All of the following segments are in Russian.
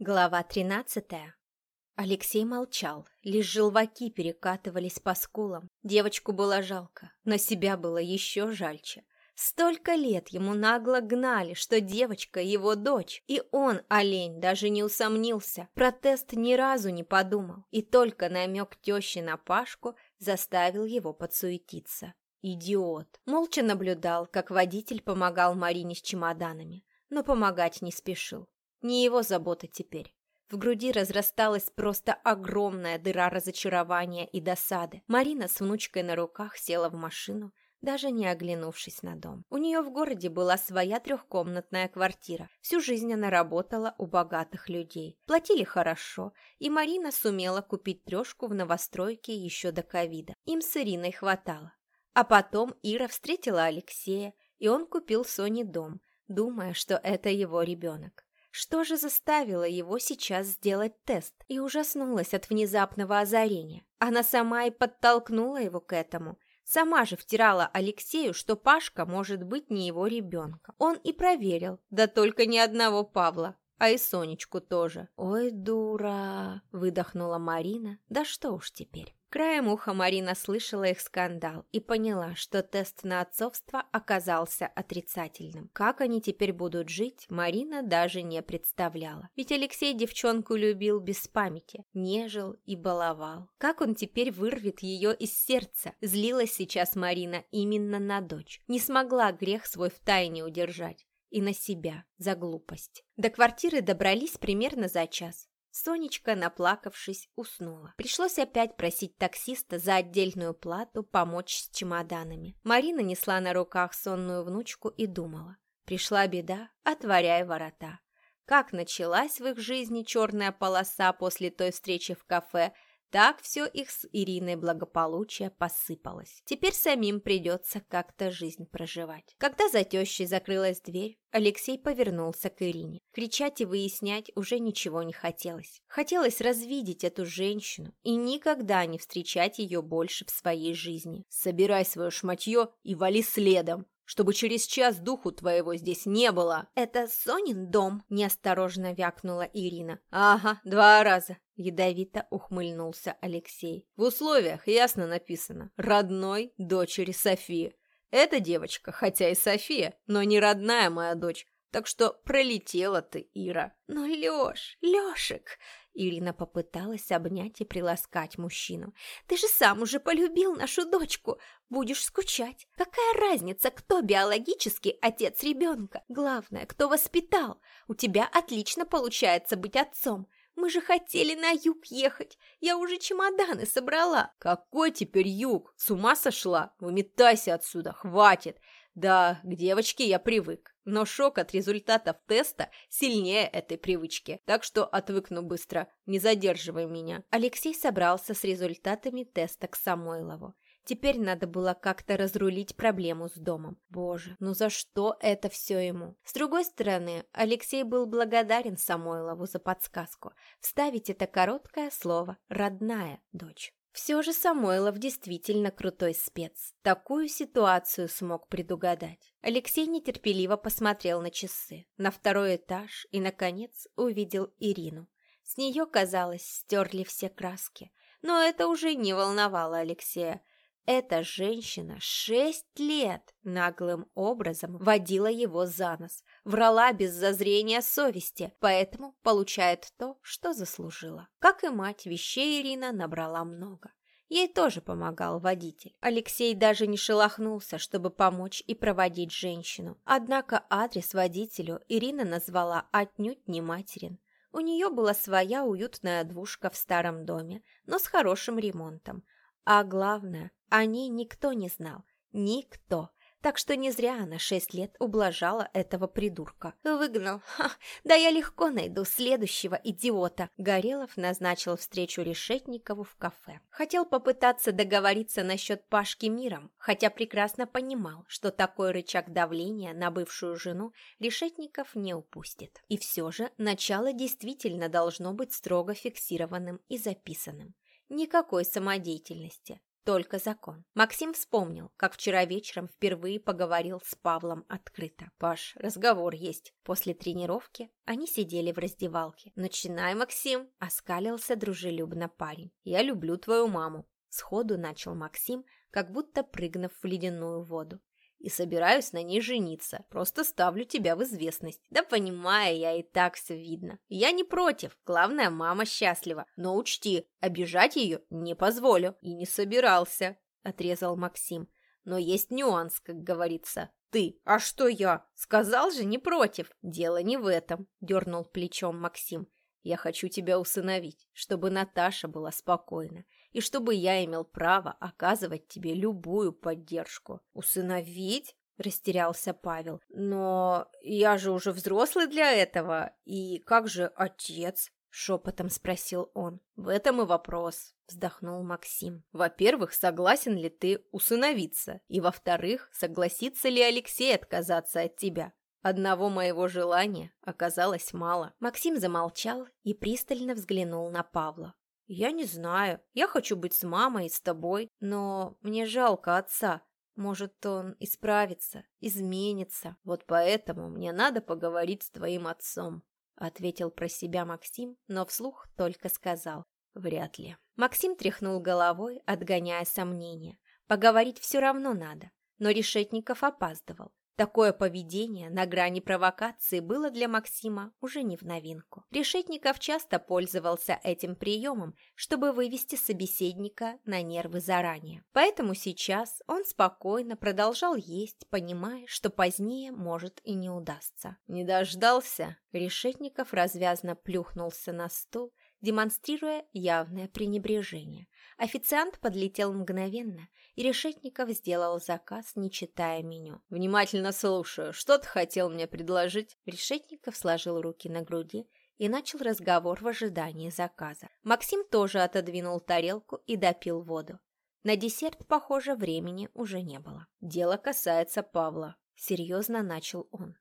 Глава тринадцатая. Алексей молчал, лишь желваки перекатывались по скулам. Девочку было жалко, но себя было еще жальче. Столько лет ему нагло гнали, что девочка его дочь, и он, олень, даже не усомнился. Протест ни разу не подумал, и только намек тещи на Пашку заставил его подсуетиться. Идиот. Молча наблюдал, как водитель помогал Марине с чемоданами, но помогать не спешил. Не его забота теперь. В груди разрасталась просто огромная дыра разочарования и досады. Марина с внучкой на руках села в машину, даже не оглянувшись на дом. У нее в городе была своя трехкомнатная квартира. Всю жизнь она работала у богатых людей. Платили хорошо, и Марина сумела купить трешку в новостройке еще до ковида. Им с Ириной хватало. А потом Ира встретила Алексея, и он купил Соне дом, думая, что это его ребенок. Что же заставило его сейчас сделать тест? И ужаснулась от внезапного озарения. Она сама и подтолкнула его к этому. Сама же втирала Алексею, что Пашка может быть не его ребенком. Он и проверил, да только ни одного Павла, а и Сонечку тоже. «Ой, дура!» – выдохнула Марина. «Да что уж теперь». Краем уха Марина слышала их скандал и поняла, что тест на отцовство оказался отрицательным. Как они теперь будут жить, Марина даже не представляла. Ведь Алексей девчонку любил без памяти, нежил и баловал. Как он теперь вырвет ее из сердца? Злилась сейчас Марина именно на дочь. Не смогла грех свой в тайне удержать и на себя за глупость. До квартиры добрались примерно за час. Сонечка, наплакавшись, уснула. Пришлось опять просить таксиста за отдельную плату помочь с чемоданами. Марина несла на руках сонную внучку и думала. Пришла беда, отворяй ворота. Как началась в их жизни черная полоса после той встречи в кафе, так все их с Ириной благополучие посыпалось. Теперь самим придется как-то жизнь проживать. Когда за тещей закрылась дверь, Алексей повернулся к Ирине. Кричать и выяснять уже ничего не хотелось. Хотелось развидеть эту женщину и никогда не встречать ее больше в своей жизни. «Собирай свое шматье и вали следом!» чтобы через час духу твоего здесь не было. Это Сонин дом, неосторожно вякнула Ирина. Ага, два раза. Ядовито ухмыльнулся Алексей. В условиях ясно написано «родной дочери Софии». Эта девочка, хотя и София, но не родная моя дочь, так что пролетела ты, Ира. Но Лёш, Лёшек, Ирина попыталась обнять и приласкать мужчину. «Ты же сам уже полюбил нашу дочку. Будешь скучать. Какая разница, кто биологический отец ребенка? Главное, кто воспитал. У тебя отлично получается быть отцом. Мы же хотели на юг ехать. Я уже чемоданы собрала». «Какой теперь юг? С ума сошла? Выметайся отсюда, хватит. Да, к девочке я привык, но шок от результатов теста сильнее этой привычки, так что отвыкну быстро, не задерживай меня. Алексей собрался с результатами теста к Самойлову. Теперь надо было как-то разрулить проблему с домом. Боже, ну за что это все ему? С другой стороны, Алексей был благодарен Самойлову за подсказку. Вставить это короткое слово «родная дочь». Все же Самойлов действительно крутой спец. Такую ситуацию смог предугадать. Алексей нетерпеливо посмотрел на часы, на второй этаж и, наконец, увидел Ирину. С нее, казалось, стерли все краски. Но это уже не волновало Алексея. Эта женщина шесть лет наглым образом водила его за нос, врала без зазрения совести, поэтому получает то, что заслужила. Как и мать, вещей Ирина набрала много. Ей тоже помогал водитель. Алексей даже не шелохнулся, чтобы помочь и проводить женщину. Однако адрес водителю Ирина назвала отнюдь не материн. У нее была своя уютная двушка в старом доме, но с хорошим ремонтом. А главное, о ней никто не знал. Никто. Так что не зря она шесть лет ублажала этого придурка. Выгнал. Ха, да я легко найду следующего идиота. Горелов назначил встречу Решетникову в кафе. Хотел попытаться договориться насчет Пашки миром, хотя прекрасно понимал, что такой рычаг давления на бывшую жену Решетников не упустит. И все же начало действительно должно быть строго фиксированным и записанным. Никакой самодеятельности. Только закон. Максим вспомнил, как вчера вечером впервые поговорил с Павлом открыто. «Паш, разговор есть». После тренировки они сидели в раздевалке. «Начинай, Максим!» – оскалился дружелюбно парень. «Я люблю твою маму». Сходу начал Максим, как будто прыгнув в ледяную воду и собираюсь на ней жениться. Просто ставлю тебя в известность. Да понимаю я, и так все видно. Я не против, главное, мама счастлива. Но учти, обижать ее не позволю. И не собирался, отрезал Максим. Но есть нюанс, как говорится. Ты, а что я? Сказал же не против. Дело не в этом, дернул плечом Максим. Я хочу тебя усыновить, чтобы Наташа была спокойна и чтобы я имел право оказывать тебе любую поддержку. Усыновить? Растерялся Павел. Но я же уже взрослый для этого. И как же отец? Шепотом спросил он. В этом и вопрос, вздохнул Максим. Во-первых, согласен ли ты усыновиться? И во-вторых, согласится ли Алексей отказаться от тебя? Одного моего желания оказалось мало. Максим замолчал и пристально взглянул на Павла. «Я не знаю. Я хочу быть с мамой и с тобой, но мне жалко отца. Может, он исправится, изменится. Вот поэтому мне надо поговорить с твоим отцом», — ответил про себя Максим, но вслух только сказал «вряд ли». Максим тряхнул головой, отгоняя сомнения. Поговорить все равно надо, но Решетников опаздывал. Такое поведение на грани провокации было для Максима уже не в новинку. Решетников часто пользовался этим приемом, чтобы вывести собеседника на нервы заранее. Поэтому сейчас он спокойно продолжал есть, понимая, что позднее может и не удастся. «Не дождался?» Решетников развязно плюхнулся на стул, демонстрируя явное пренебрежение. Официант подлетел мгновенно, и Решетников сделал заказ, не читая меню. «Внимательно слушаю. Что ты хотел мне предложить?» Решетников сложил руки на груди и начал разговор в ожидании заказа. Максим тоже отодвинул тарелку и допил воду. На десерт, похоже, времени уже не было. «Дело касается Павла», — серьезно начал он.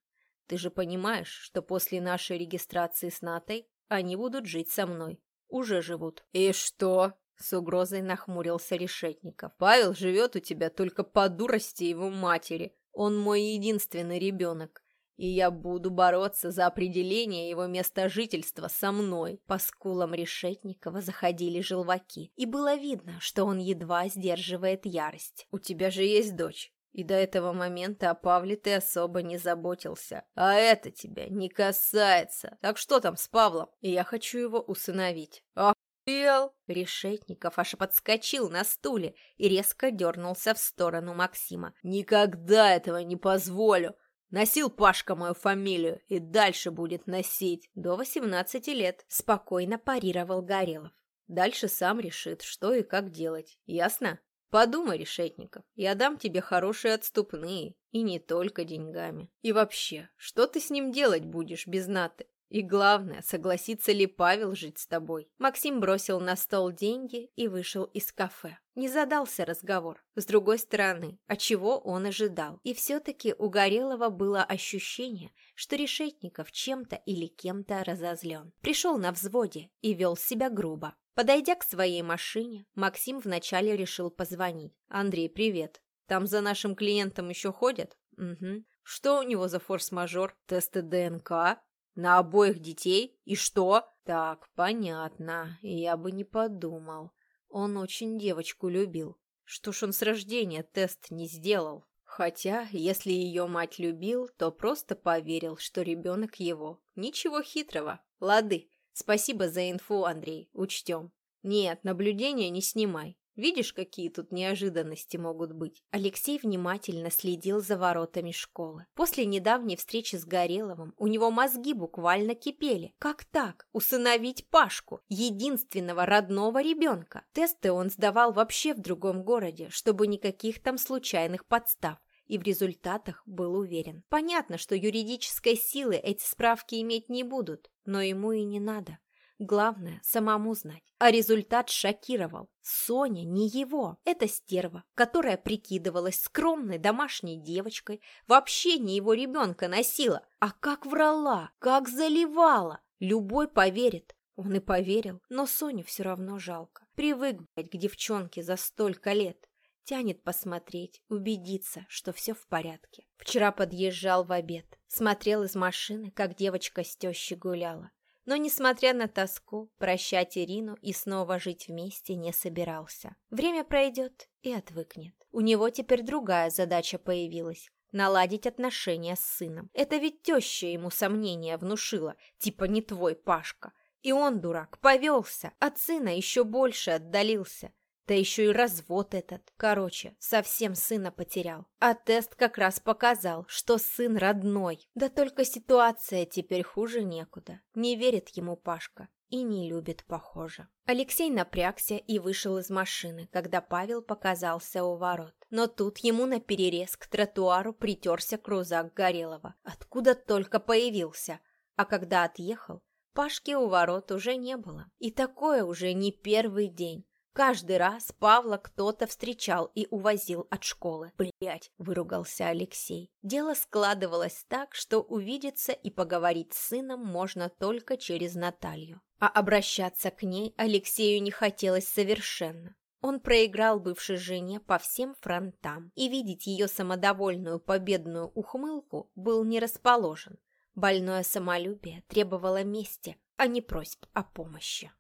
«Ты же понимаешь, что после нашей регистрации с Натой они будут жить со мной. Уже живут». «И что?» С угрозой нахмурился Решетников. «Павел живет у тебя только по дурости его матери. Он мой единственный ребенок. И я буду бороться за определение его места жительства со мной». По скулам Решетникова заходили желваки, и было видно, что он едва сдерживает ярость. «У тебя же есть дочь. И до этого момента о Павле ты особо не заботился. А это тебя не касается. Так что там с Павлом? И я хочу его усыновить. А Ел! Решетников аж подскочил на стуле и резко дернулся в сторону Максима. «Никогда этого не позволю! Носил Пашка мою фамилию и дальше будет носить до восемнадцати лет», — спокойно парировал Горелов. «Дальше сам решит, что и как делать. Ясно? Подумай, Решетников, я дам тебе хорошие отступные, и не только деньгами. И вообще, что ты с ним делать будешь без Наты? И главное, согласится ли Павел жить с тобой? Максим бросил на стол деньги и вышел из кафе. Не задался разговор. С другой стороны, от чего он ожидал? И все-таки у Горелого было ощущение, что Решетников чем-то или кем-то разозлен. Пришел на взводе и вел себя грубо. Подойдя к своей машине, Максим вначале решил позвонить. «Андрей, привет. Там за нашим клиентом еще ходят?» «Угу. Что у него за форс-мажор? Тесты ДНК?» На обоих детей? И что? Так, понятно. Я бы не подумал. Он очень девочку любил. Что ж он с рождения тест не сделал? Хотя, если ее мать любил, то просто поверил, что ребенок его. Ничего хитрого. Лады. Спасибо за инфу, Андрей. Учтем. Нет, наблюдения не снимай. Видишь, какие тут неожиданности могут быть? Алексей внимательно следил за воротами школы. После недавней встречи с Гореловым у него мозги буквально кипели. Как так? Усыновить Пашку, единственного родного ребенка. Тесты он сдавал вообще в другом городе, чтобы никаких там случайных подстав и в результатах был уверен. Понятно, что юридической силы эти справки иметь не будут, но ему и не надо. Главное, самому знать. А результат шокировал. Соня не его. Это стерва, которая прикидывалась скромной домашней девочкой, вообще не его ребенка носила. А как врала, как заливала. Любой поверит. Он и поверил, но Соню все равно жалко. Привык, блядь, к девчонке за столько лет. Тянет посмотреть, убедиться, что все в порядке. Вчера подъезжал в обед. Смотрел из машины, как девочка с тещей гуляла. Но, несмотря на тоску, прощать Ирину и снова жить вместе не собирался. Время пройдет и отвыкнет. У него теперь другая задача появилась наладить отношения с сыном. Это ведь теща ему сомнения внушила, типа не твой Пашка. И он, дурак, повелся, от сына еще больше отдалился. Да еще и развод этот. Короче, совсем сына потерял. А тест как раз показал, что сын родной. Да только ситуация теперь хуже некуда. Не верит ему Пашка и не любит, похоже. Алексей напрягся и вышел из машины, когда Павел показался у ворот. Но тут ему на перерез к тротуару притерся крузак Горелого. Откуда только появился. А когда отъехал, Пашки у ворот уже не было. И такое уже не первый день. Каждый раз Павла кто-то встречал и увозил от школы. Блять, выругался Алексей. Дело складывалось так, что увидеться и поговорить с сыном можно только через Наталью. А обращаться к ней Алексею не хотелось совершенно. Он проиграл бывшей жене по всем фронтам, и видеть ее самодовольную победную ухмылку был не расположен. Больное самолюбие требовало мести, а не просьб о помощи.